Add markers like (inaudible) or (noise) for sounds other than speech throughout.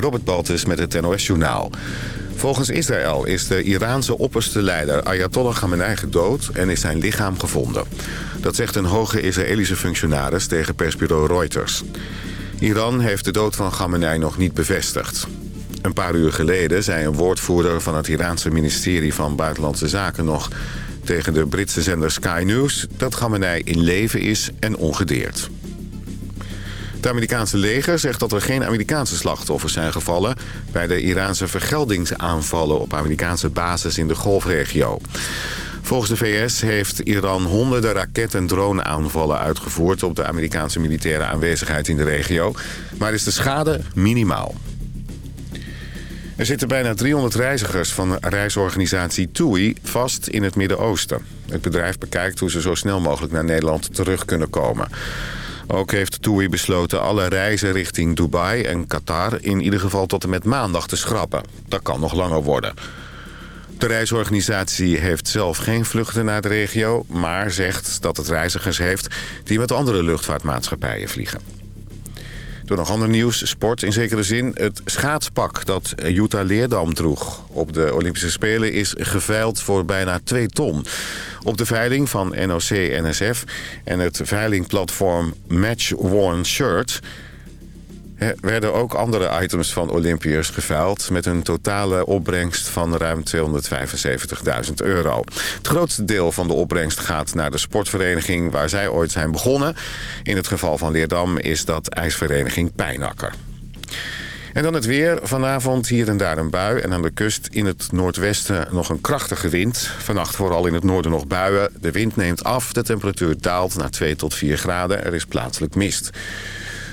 Robert Baltus met het NOS-journaal. Volgens Israël is de Iraanse opperste leider Ayatollah Khamenei gedood en is zijn lichaam gevonden. Dat zegt een hoge Israëlische functionaris tegen persbureau Reuters. Iran heeft de dood van Khamenei nog niet bevestigd. Een paar uur geleden zei een woordvoerder van het Iraanse ministerie van Buitenlandse Zaken nog tegen de Britse zender Sky News dat Khamenei in leven is en ongedeerd. Het Amerikaanse leger zegt dat er geen Amerikaanse slachtoffers zijn gevallen... bij de Iraanse vergeldingsaanvallen op Amerikaanse bases in de golfregio. Volgens de VS heeft Iran honderden raket- en droneaanvallen uitgevoerd... op de Amerikaanse militaire aanwezigheid in de regio. Maar is de schade minimaal. Er zitten bijna 300 reizigers van reisorganisatie TUI vast in het Midden-Oosten. Het bedrijf bekijkt hoe ze zo snel mogelijk naar Nederland terug kunnen komen. Ook heeft TUI besloten alle reizen richting Dubai en Qatar... in ieder geval tot en met maandag te schrappen. Dat kan nog langer worden. De reisorganisatie heeft zelf geen vluchten naar de regio... maar zegt dat het reizigers heeft die met andere luchtvaartmaatschappijen vliegen. Door nog ander nieuws, sport in zekere zin. Het schaatspak dat Jutta Leerdam droeg op de Olympische Spelen... is geveild voor bijna 2 ton. Op de veiling van NOC-NSF en het veilingplatform Match Worn Shirt werden ook andere items van Olympiërs geveild... met een totale opbrengst van ruim 275.000 euro. Het grootste deel van de opbrengst gaat naar de sportvereniging... waar zij ooit zijn begonnen. In het geval van Leerdam is dat ijsvereniging Pijnakker. En dan het weer. Vanavond hier en daar een bui. En aan de kust in het noordwesten nog een krachtige wind. Vannacht vooral in het noorden nog buien. De wind neemt af. De temperatuur daalt naar 2 tot 4 graden. Er is plaatselijk mist.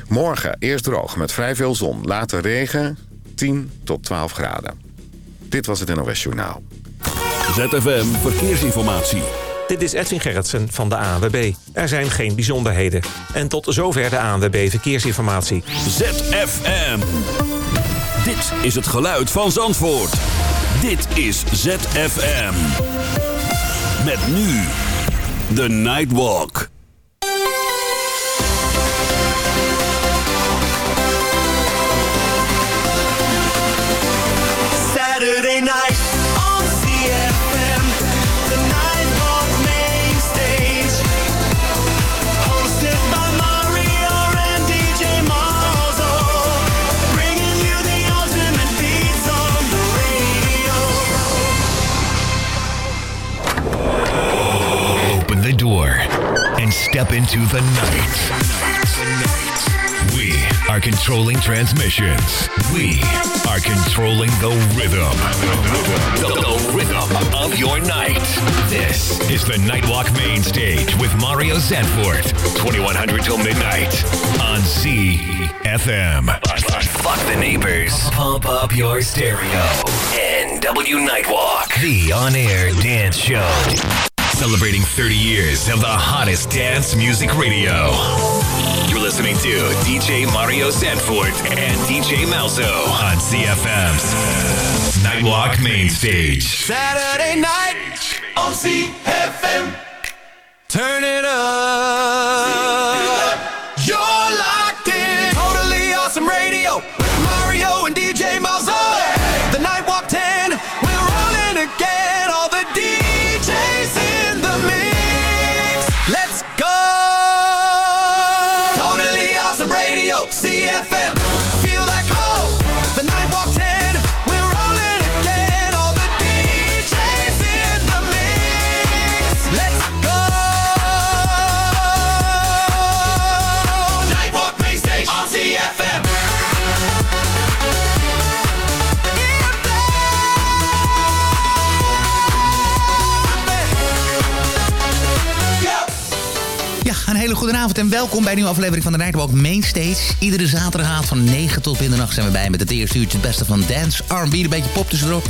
Morgen eerst droog met vrij veel zon. Later regen, 10 tot 12 graden. Dit was het NOS Journaal. ZFM Verkeersinformatie. Dit is Edwin Gerritsen van de ANWB. Er zijn geen bijzonderheden. En tot zover de ANWB Verkeersinformatie. ZFM. Dit is het geluid van Zandvoort. Dit is ZFM. Met nu de Nightwalk. Saturday night on CFM. The main stage. Hosted by Mario and DJ Malzo. Bringing you the ultimate beats on the radio. Open the door and step into the night. Are controlling transmissions. We are controlling the rhythm. The, the rhythm of your night. This is the Nightwalk Main Stage with Mario Zanfort. 2100 till midnight on CFM. Fuck the neighbors. Pump up your stereo. NW Nightwalk. The on-air dance show. Celebrating 30 years of the hottest dance music radio. Listening to DJ Mario Sanford and DJ Malzo on CFM's Nightwalk Main Stage. Saturday night on CFM. Turn it up. You're locked in. Totally awesome radio with Mario and DJ een hele goede avond en welkom bij een nieuwe aflevering van de Nightwalk Mainstage. Iedere zaterdagavond van 9 tot middernacht zijn we bij met het eerste uurtje het beste van dance, R&B, een beetje pop tussendoor.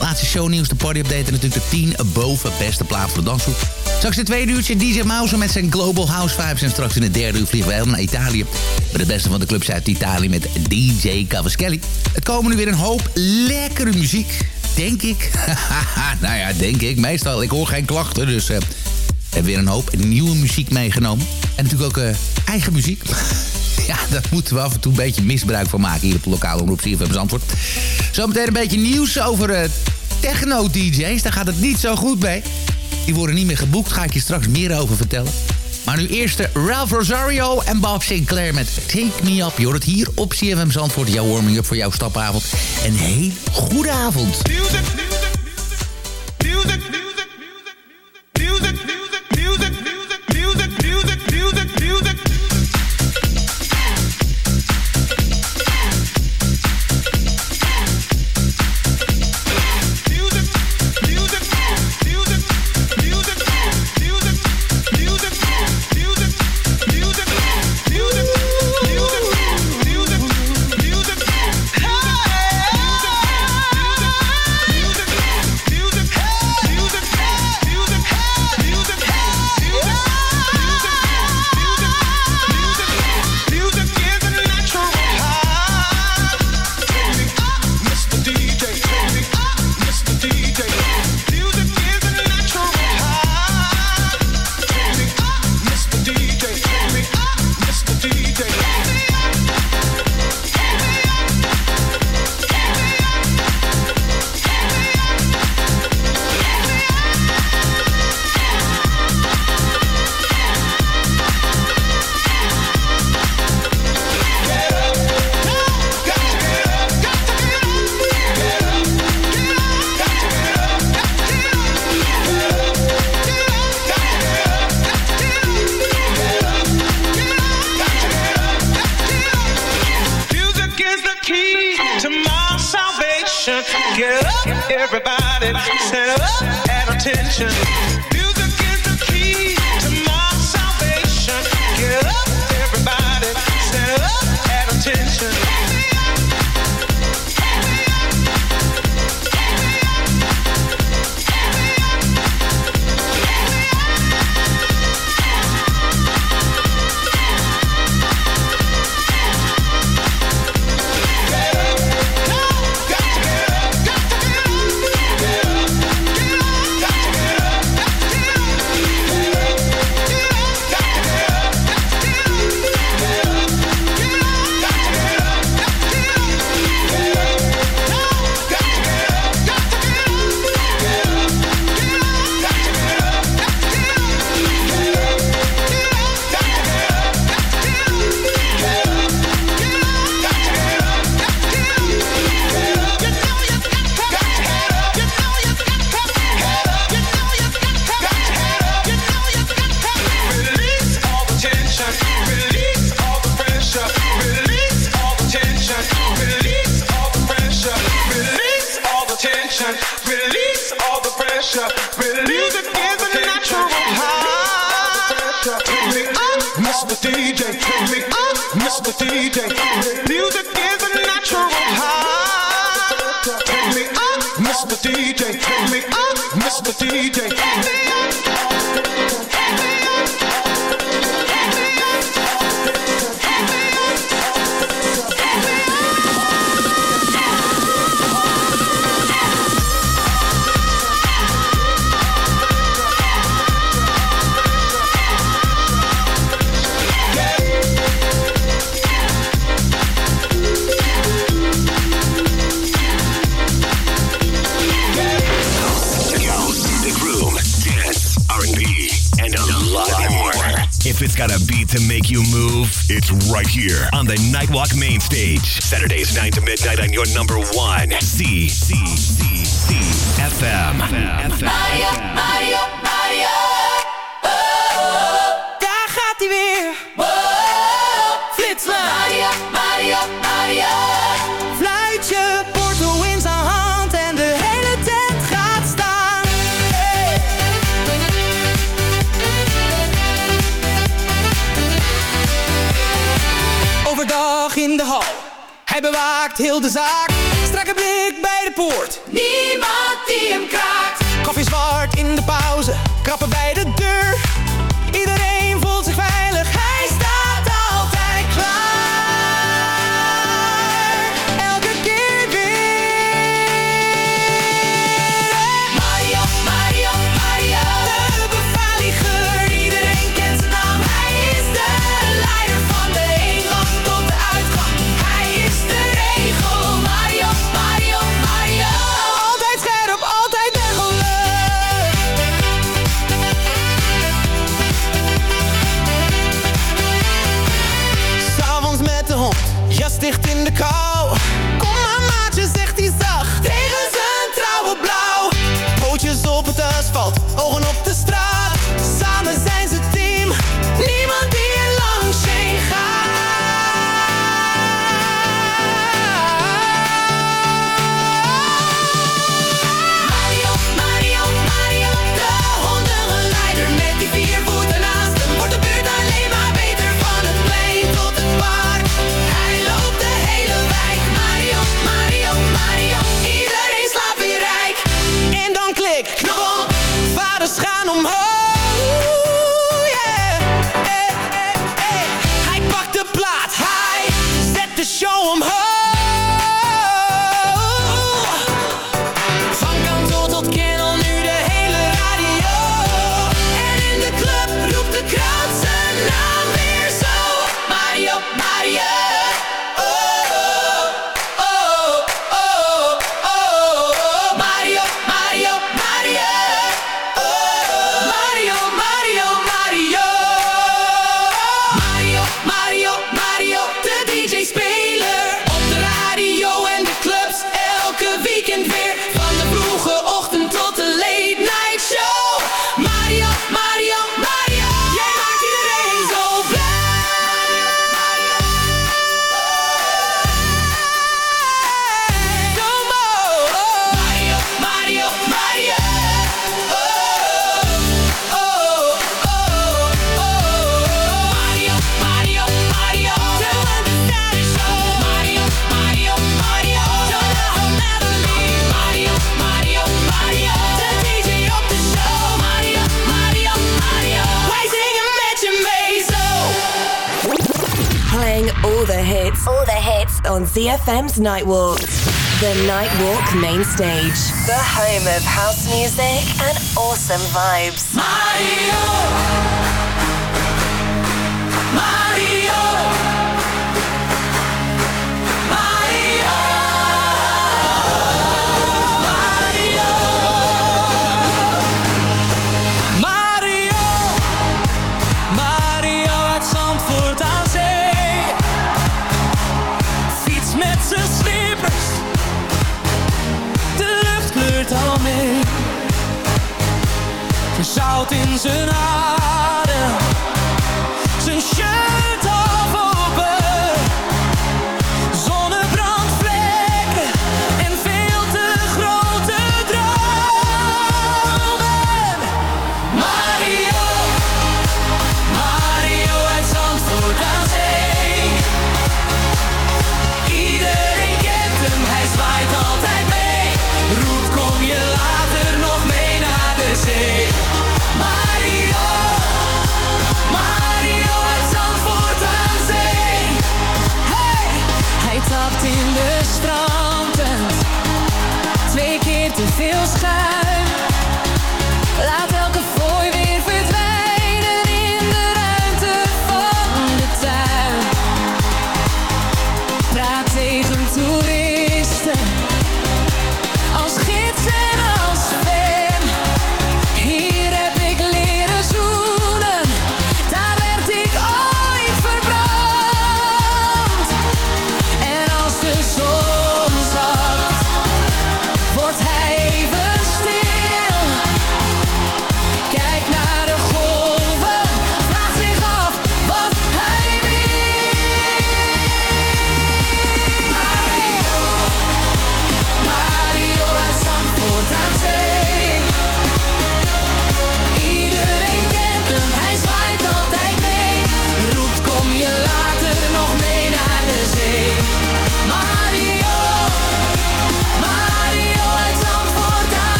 Laatste shownieuws, de party-update en natuurlijk de 10 boven beste plaat voor de dansgroep. Straks het tweede uurtje DJ Mouse met zijn Global House Vibes. En straks in het derde uur vliegen we helemaal naar Italië. Met het beste van de clubs uit Italië met DJ Cavaschelli. Het komen nu weer een hoop lekkere muziek. Denk ik. (laughs) nou ja, denk ik. Meestal, ik hoor geen klachten, dus... eh, we hebben weer een hoop nieuwe muziek meegenomen. En natuurlijk ook eh, eigen muziek. (laughs) Ja, daar moeten we af en toe een beetje misbruik van maken hier op de lokale omroep CFM Zandvoort. Zometeen een beetje nieuws over uh, techno-dj's. Daar gaat het niet zo goed mee. Die worden niet meer geboekt, ga ik je straks meer over vertellen. Maar nu eerst Ralph Rosario en Bob Sinclair met Take Me Up. Je hoort het hier op CFM Zandvoort. Jouw warming-up voor jouw stapavond. Een heel goede avond. Music, right here on the Nightwalk main stage. Hij bewaakt heel de zaak. Strakke blik bij de poort. Niemand die hem kraakt. Koffie zwart in de pauze. Krappen bij de deur. On ZFM's Nightwalk. The Nightwalk main stage. The home of house music and awesome vibes. Mario! straalt in zijn haar.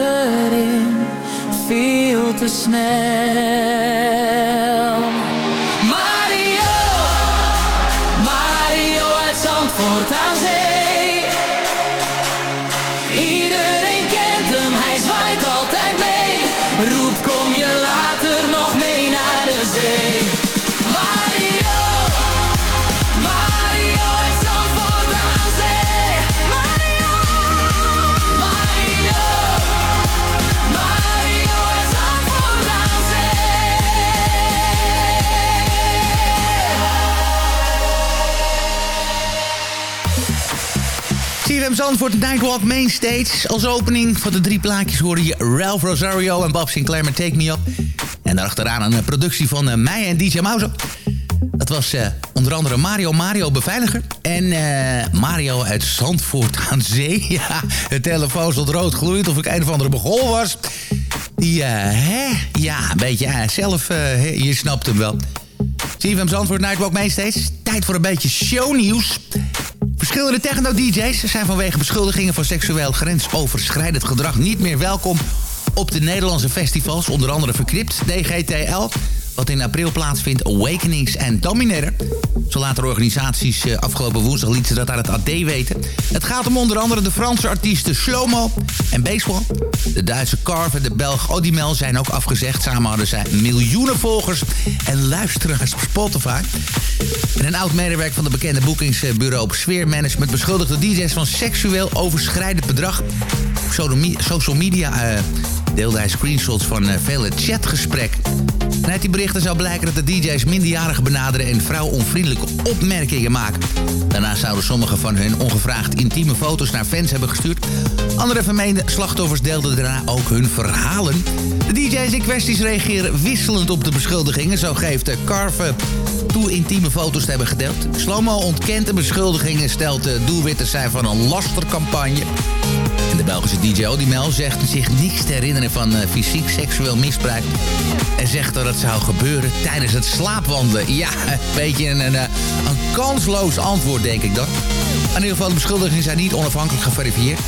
sudden, veel te snel. Zandvoort Nightwalk Mainstage. Als opening van de drie plaatjes hoorde je Ralph Rosario en Bob Sinclair met Take Me Up. En daarachteraan een eh, productie van eh, mij en DJ Mouse. Dat was eh, onder andere Mario Mario Beveiliger. En Mario uit Zandvoort (laughs) aan Zee. (laughs) Ja, de telefoon stond rood gloeiend of ik een of andere begon was. ja hè? Ja, een beetje zelf, je snapt hem wel. Zie je Zandvoort Nightwalk Mainstage? Tijd voor een beetje shownieuws. Verschillende techno-dj's zijn vanwege beschuldigingen van seksueel grensoverschrijdend gedrag niet meer welkom op de Nederlandse festivals. Onder andere Verknipt, DGTL, wat in april plaatsvindt, Awakenings en Dominator. Zo laten organisaties eh, afgelopen woensdag lieten ze dat aan het AD weten. Het gaat om onder andere de Franse artiesten Slomo en Baseball. De Duitse Carve, de Belg Odimel zijn ook afgezegd. Samen hadden zij miljoenen volgers en luisteraars op Spotify. En een oud-medewerker van de bekende boekingsbureau Sfeermanagement... beschuldigde DJ's van seksueel overschrijdend bedrag. social media uh, deelde hij screenshots van uh, vele chatgesprekken. En uit die berichten zou blijken dat de DJ's minderjarigen benaderen... en vrouwonvriendelijke opmerkingen maken. Daarnaast zouden sommige van hun ongevraagd intieme foto's naar fans hebben gestuurd. Andere vermeende slachtoffers deelden daarna ook hun verhalen. De DJ's in kwesties reageren wisselend op de beschuldigingen. Zo geeft Carve toe intieme foto's te hebben gedeeld. Slomo ontkent de beschuldigingen en stelt de doelwit te zijn van een lastercampagne. En de Belgische DJ Odimel zegt zich niets te herinneren van uh, fysiek seksueel misbruik. En zegt dat het zou gebeuren tijdens het slaapwandelen. Ja, een beetje een, een, een kansloos antwoord, denk ik dan. In ieder geval, de beschuldigingen zijn niet onafhankelijk geverifieerd.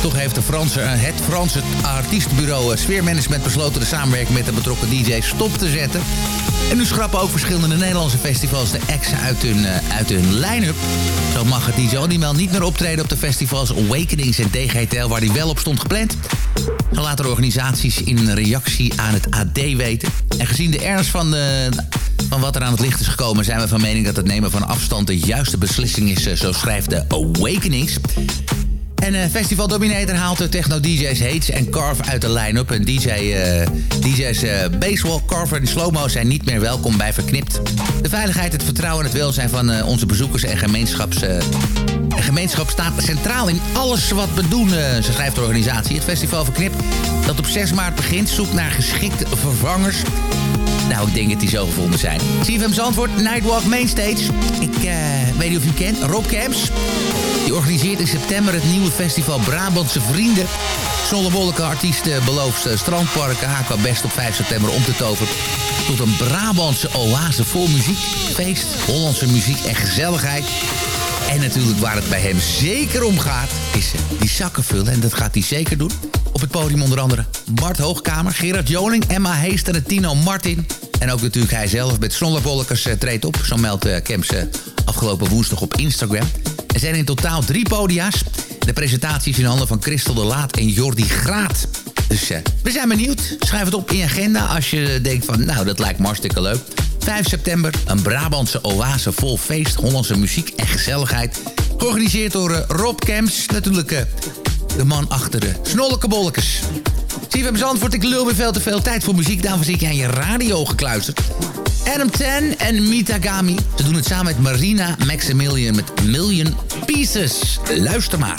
Toch heeft de Franse, eh, het Franse artiestenbureau eh, Sfeermanagement besloten de samenwerking met de betrokken DJ's stop te zetten. En nu schrappen ook verschillende Nederlandse festivals de exen uit hun, uit hun line-up. Zo mag het DJ Onimel niet meer optreden op de festivals Awakenings en DGTL... waar hij wel op stond gepland. Zo laten organisaties in reactie aan het AD weten. En gezien de ernst van, de, van wat er aan het licht is gekomen... zijn we van mening dat het nemen van afstand de juiste beslissing is... Eh, zo schrijft de Awakenings. En uh, Festival Dominator haalt de techno-DJ's Hates en Carve uit de line-up. En DJ, uh, DJ's uh, Basewalk, Carver en Slowmo zijn niet meer welkom bij Verknipt. De veiligheid, het vertrouwen en het welzijn van onze bezoekers en gemeenschap de gemeenschap staat centraal in alles wat we doen, ze schrijft de organisatie. Het festival Verknipt, dat op 6 maart begint, zoekt naar geschikte vervangers. Nou, ik denk dat die zo gevonden zijn. CFM antwoord, Nightwalk Mainstage. Ik weet niet of u kent, Rob Camps. Organiseert in september het nieuwe festival Brabantse Vrienden. Zonnewolke artiesten belooft eh, strandparken haken best op 5 september om te toveren. Tot een Brabantse oase vol muziek, feest, Hollandse muziek en gezelligheid. En natuurlijk waar het bij hem zeker om gaat, is eh, die zakken vullen. En dat gaat hij zeker doen. Op het podium onder andere Bart Hoogkamer, Gerard Joling, Emma Heester en Tino Martin. En ook natuurlijk hij zelf met Zonnewolkers uh, treedt op. Zo meldt uh, Kemps afgelopen woensdag op Instagram. Er zijn in totaal drie podia's. De presentatie is in handen van Christel de Laat en Jordi Graat. Dus uh, we zijn benieuwd. Schrijf het op in je agenda als je denkt van... nou, dat lijkt me hartstikke leuk. 5 september, een Brabantse oase vol feest, Hollandse muziek en gezelligheid. Georganiseerd door uh, Rob Kemps, natuurlijk uh, de man achter de snolleke je, we Zandvoort, ik lul weer veel te veel tijd voor muziek. Daarom zit je aan je radio gekluisterd. Adam 10 en Mitagami. Ze doen het samen met Marina Maximilian met Million Pieces. Luister maar.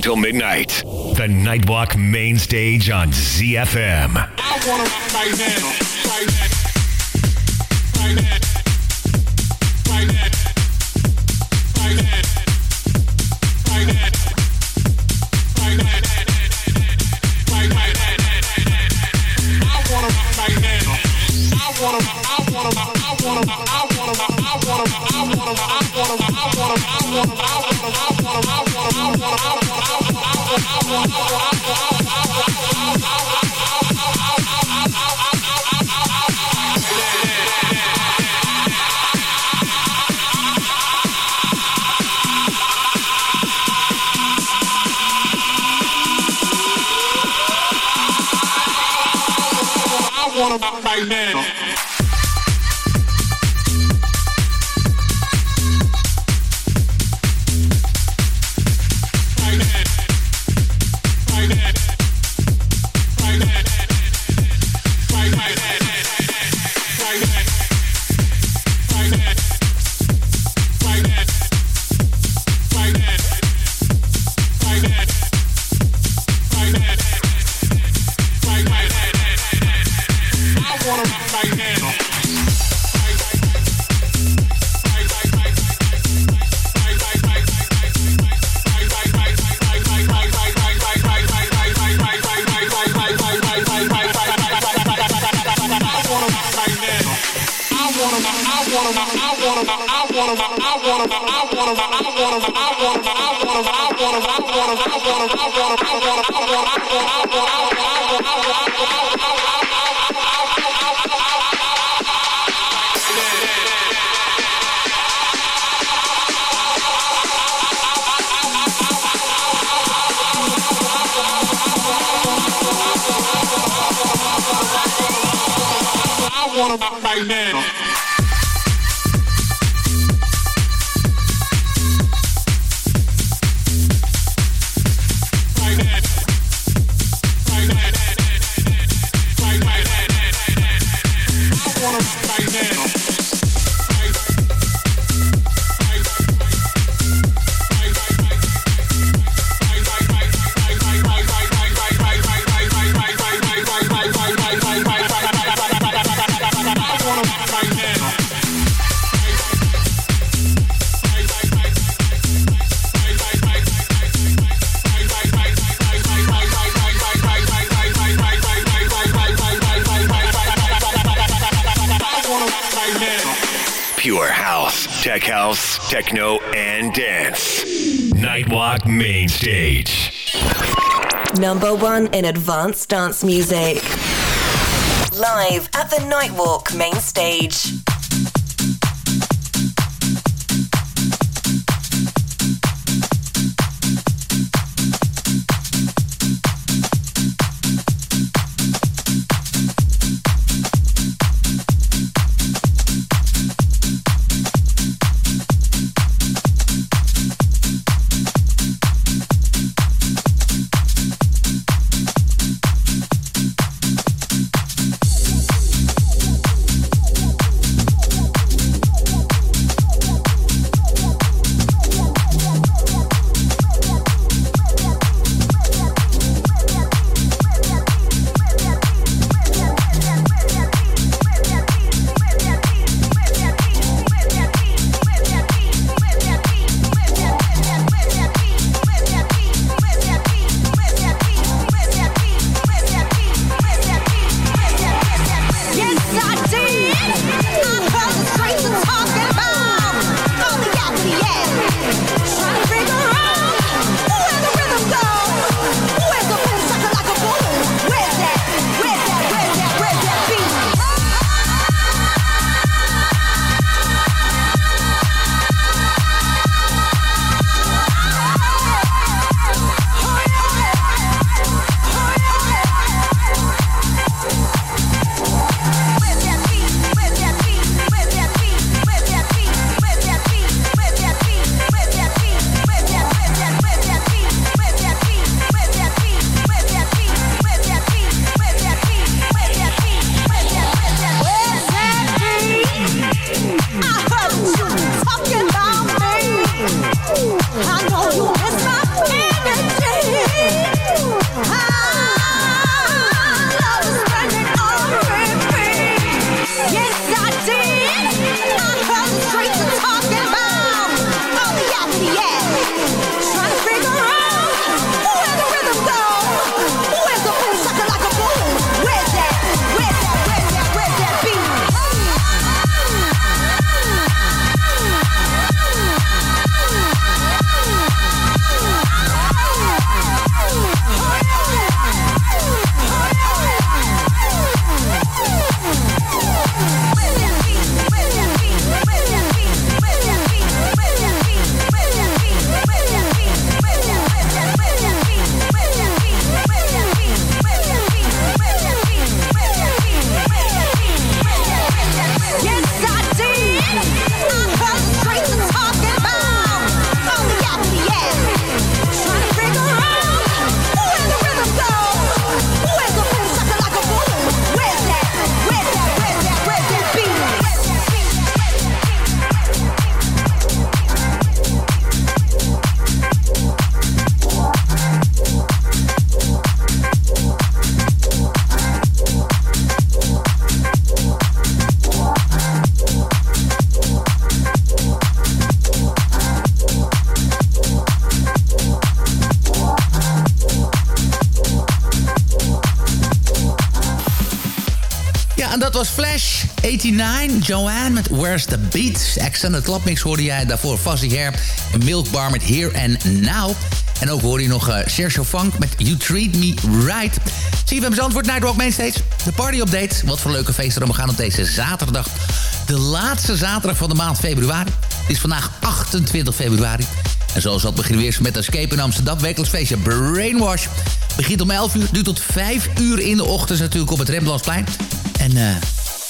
Till midnight. The Nightwalk main stage on ZFM. I want to. Right now. Right now. Techno, and dance. Nightwalk Main Stage. Number one in advanced dance music. Live at the Nightwalk main stage. 89, Joanne met Where's the Beat. Extended Clubmix hoorde jij daarvoor Fuzzy Hair, een Milk Bar met Here and Now. En ook hoorde je nog uh, Sergio Funk met You Treat Me Right. Hem antwoord Nightwalk Mainstage. De party update. Wat voor leuke feesten er gaan op deze zaterdag. De laatste zaterdag van de maand februari. Het is vandaag 28 februari. En zoals dat beginnen we eerst met Escape in Amsterdam. Wekelijks feestje Brainwash. Begint om 11 uur, duurt tot 5 uur in de ochtend natuurlijk op het Rembrandtsplein. En uh,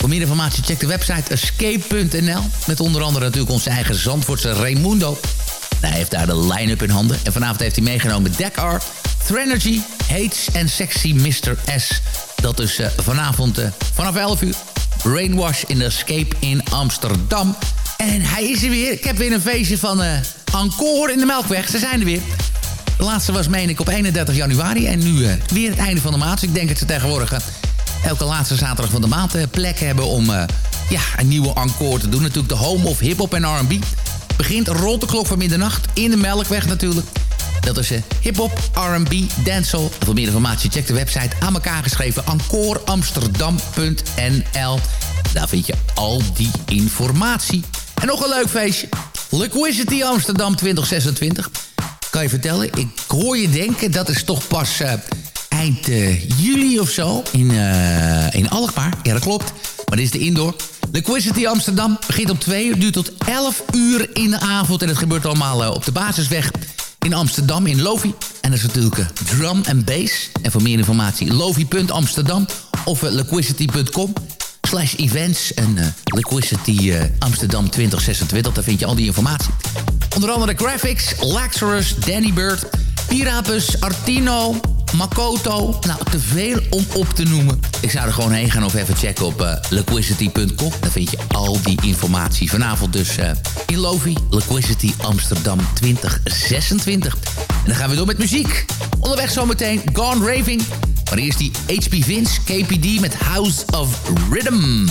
voor meer informatie check de website escape.nl. Met onder andere natuurlijk onze eigen Zandvoortse Raimundo. hij heeft daar de line-up in handen. En vanavond heeft hij meegenomen Deck Art, Threnergy, Hates en Sexy Mr. S. Dat is uh, vanavond uh, vanaf 11 uur. Brainwash in Escape in Amsterdam. En hij is er weer. Ik heb weer een feestje van uh, Encore in de Melkweg. Ze zijn er weer. De laatste was, meen ik, op 31 januari. En nu weer het einde van de maand. Ik denk dat ze tegenwoordig elke laatste zaterdag van de maand uh, plek hebben... om ja, een nieuwe encore te doen. Natuurlijk de home of hip-hop en R&B. Begint rond de klok van middernacht in de Melkweg natuurlijk. Dat is hip-hop, R&B, dancehall. Voor meer informatie check de website aan elkaar geschreven... encoreamsterdam.nl Daar vind je al die informatie. En nog een leuk feestje. Liquidity Amsterdam 2026. Kan je vertellen, ik hoor je denken, dat is toch pas uh, eind uh, juli of zo in, uh, in Alkmaar. Ja, dat klopt. Maar dit is de indoor. Liquidity Amsterdam begint om 2 uur, duurt tot 11 uur in de avond. En het gebeurt allemaal op de basisweg in Amsterdam, in Lovi. En dat is natuurlijk drum en bass. En voor meer informatie, lovi.amsterdam of liquidity.com slash events en uh, Liquidity Amsterdam 2026. Daar vind je al die informatie. Onder andere Graphics, Laxarus, Danny Bird, Pirapus, Artino, Makoto. Nou, te veel om op te noemen. Ik zou er gewoon heen gaan of even checken op uh, liquidity.com. Daar vind je al die informatie. Vanavond dus uh, in Lovi, Liquidity Amsterdam 2026. En dan gaan we door met muziek. Onderweg zometeen Gone Raving. Maar eerst die HP Vince, KPD met House of Rhythm.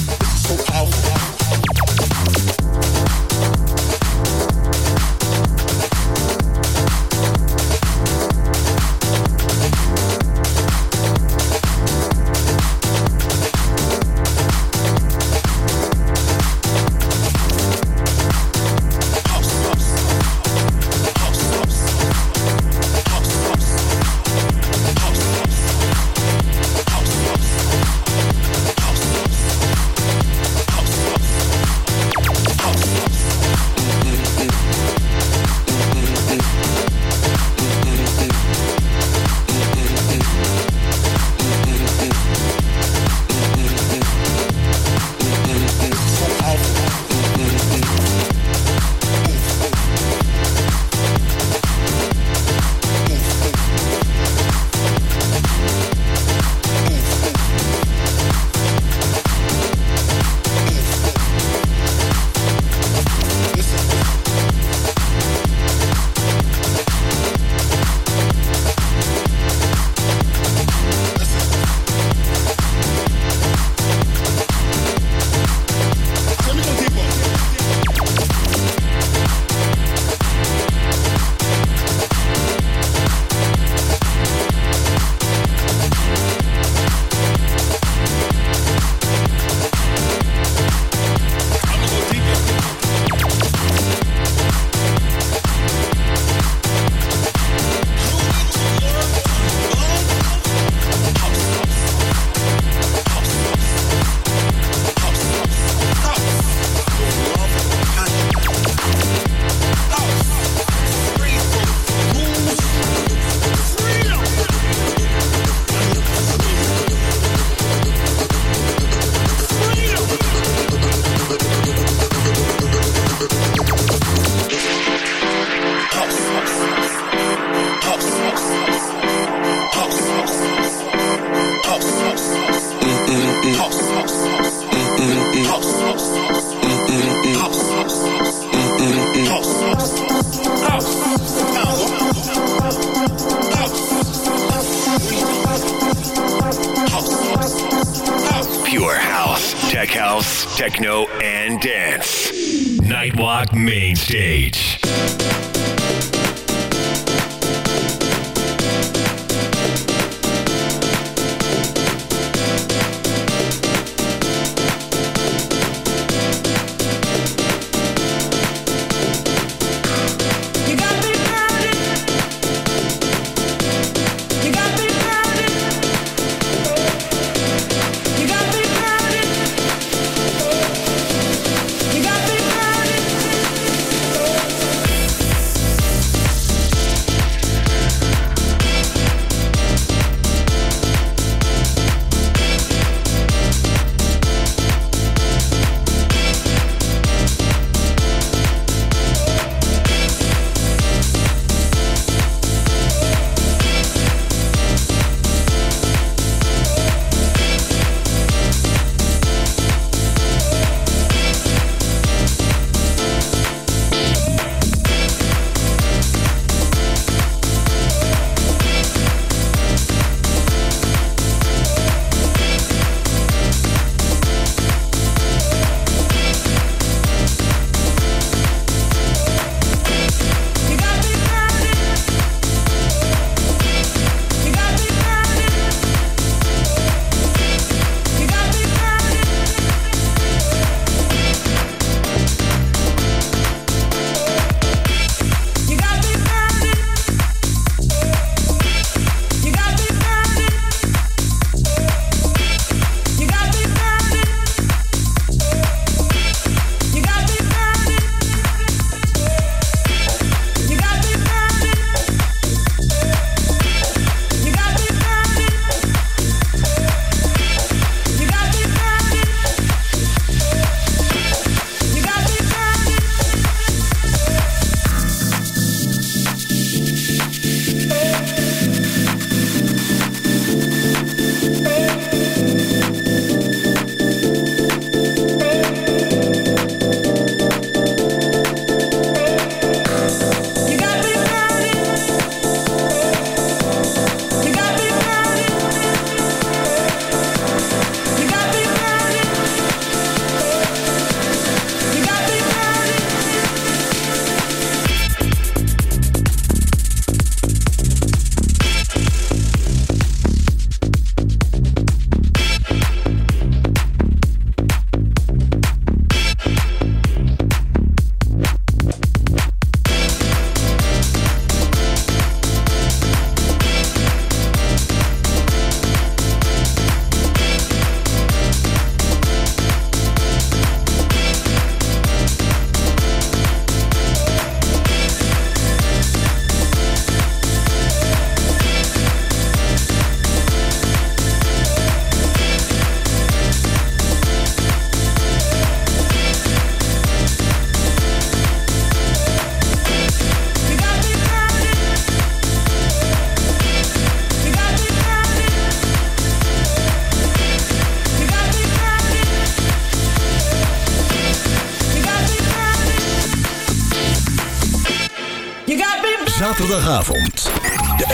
Zaterdagavond.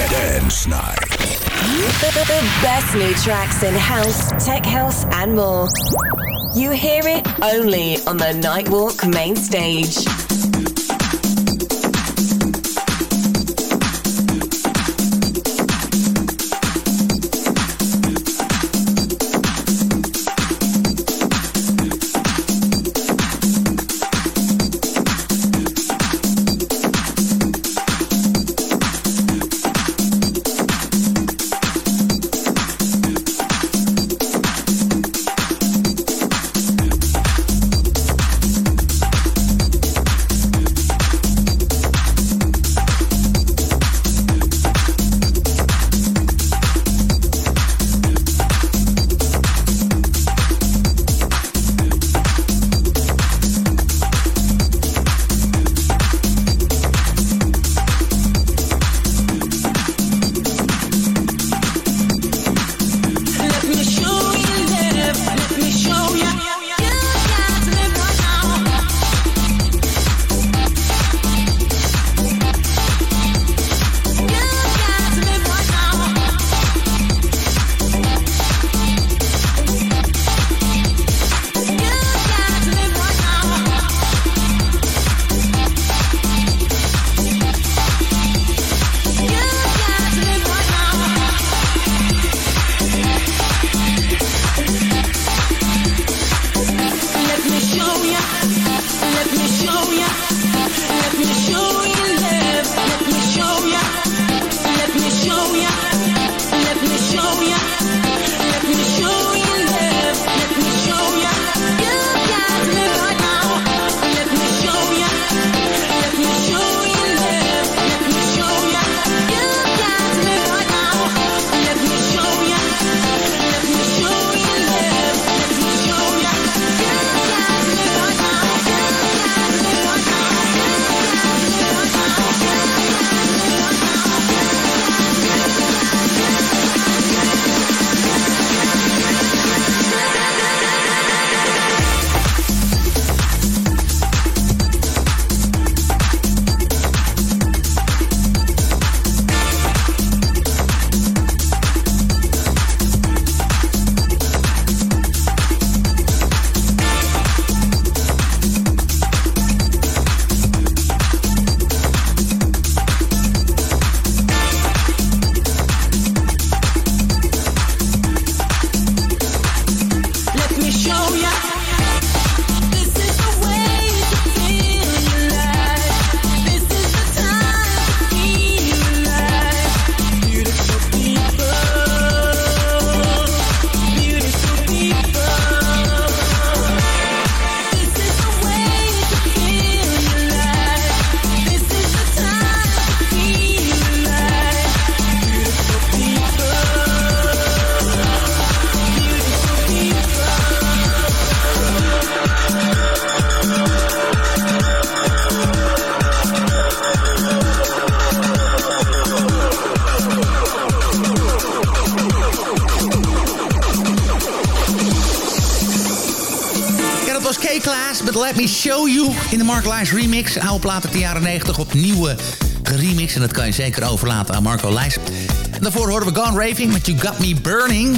Dance Night. The best new tracks in house, tech house, and more. You hear it only on the Nightwalk main stage. Show You in de Mark Lijs remix. Oude plaat uit de jaren 90 opnieuw geremix. En dat kan je zeker overlaten aan Marco Lijs. En daarvoor horen we Gone Raving met You Got Me Burning.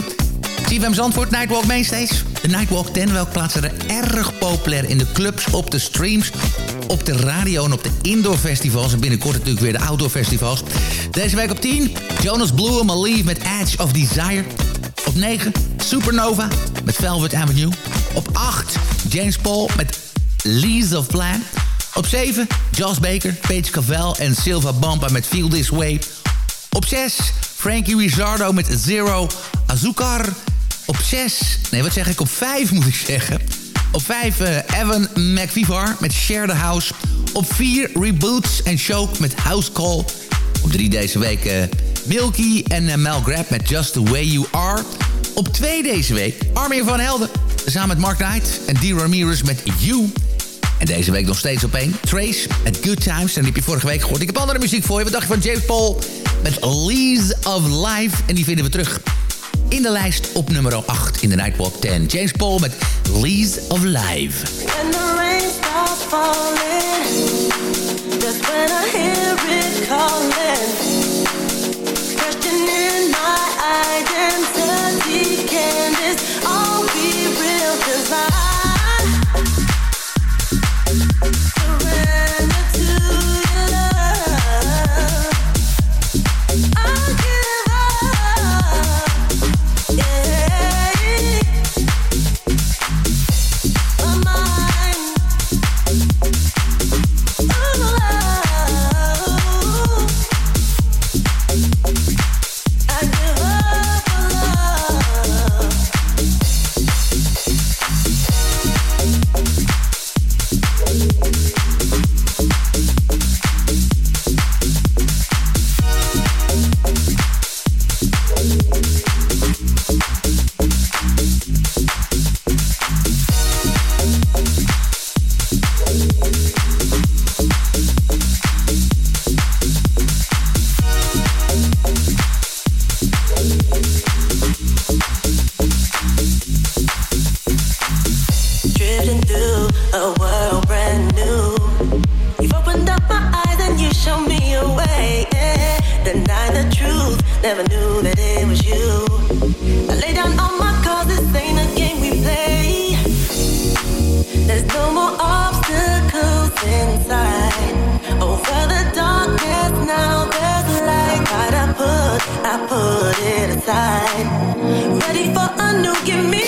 CFM Zandvoort, Nightwalk Mainstage. De Nightwalk 10, welke plaatsen er erg populair in de clubs, op de streams, op de radio en op de indoor festivals. En binnenkort natuurlijk weer de outdoor festivals. Deze week op 10, Jonas Blue and Leave met Edge of Desire. Op 9, Supernova met Velvet Avenue. Op 8, James Paul met Lease of Plan. Op 7, Joss Baker, Paige Cavell en Silva Bampa met Feel This Way. Op 6, Frankie Rizzardo met Zero Azúcar. Op 6, nee wat zeg ik, op 5 moet ik zeggen. Op 5, uh, eh, Evan McVivar met Share the House. Op 4, Reboots en Choke met House Call. Op 3 deze week uh, Milky en uh, Mel Grab met Just The Way You Are. Op 2 deze week Armin van Helden. Samen met Mark Knight en Dee Ramirez met You. En deze week nog steeds op één. Trace, at Good Times. En die heb je vorige week gehoord. Ik heb andere muziek voor je. Wat dacht je van James Paul met Lease of Life? En die vinden we terug in de lijst op nummer 8 in de Nightwalk 10. James Paul met Lease of Life. The when I hear it Never knew that it was you. I down all my cards, this ain't a game we play. There's no more obstacles. Over the now there's light. I put, I put it aside. Ready for a new, give me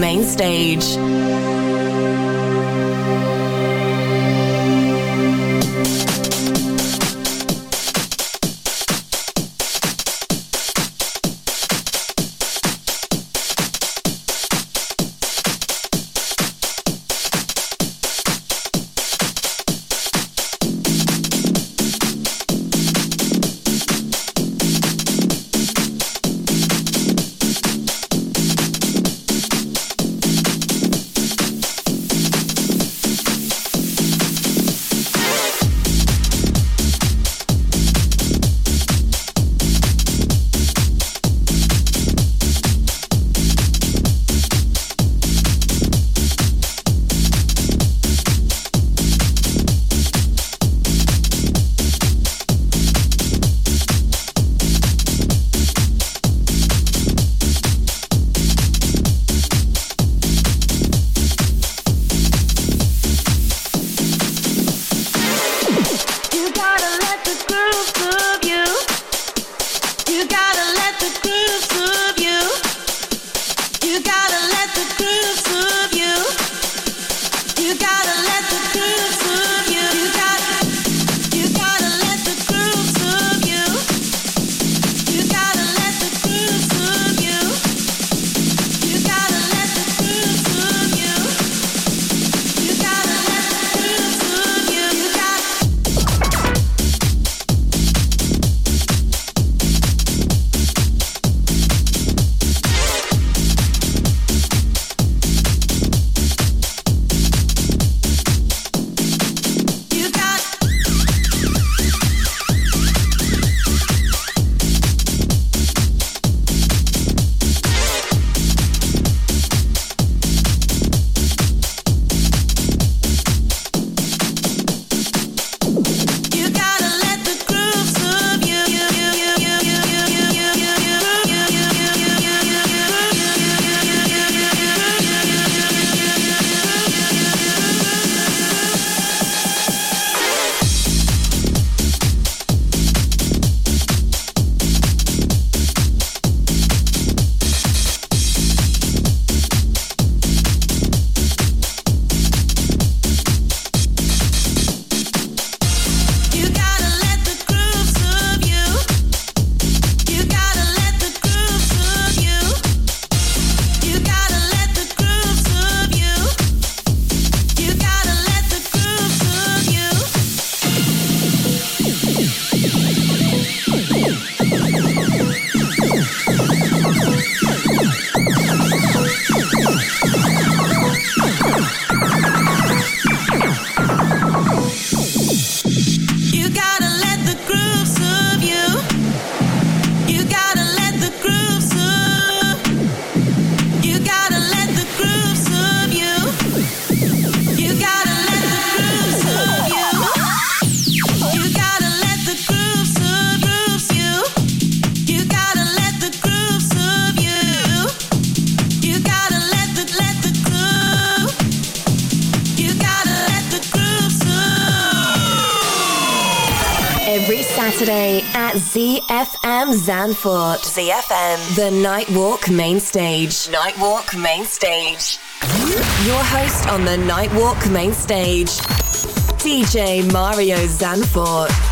main stage. Zanfort. ZFM, the Nightwalk Main Stage. Nightwalk Main Stage. Your host on the Nightwalk Main Stage, DJ Mario Zanfort.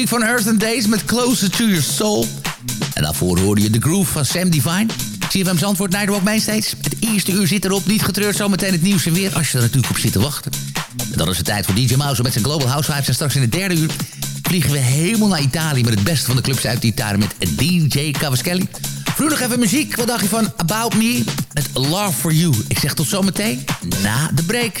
Muziek van Earth Days met Closer to Your Soul. En daarvoor hoorde je de groove van Sam Divine. CFM Zandvoort, Nightwalk Mainstage. Het eerste uur zit erop, niet getreurd, zometeen het nieuws en weer... als je er natuurlijk op zit te wachten. En dan is het tijd voor DJ Mouse met zijn Global Housewives. En straks in het derde uur vliegen we helemaal naar Italië... met het beste van de clubs uit Italië met DJ Cavaschelli. Vroeg nog even muziek. Wat dacht je van About Me met Love For You? Ik zeg tot zometeen na de break.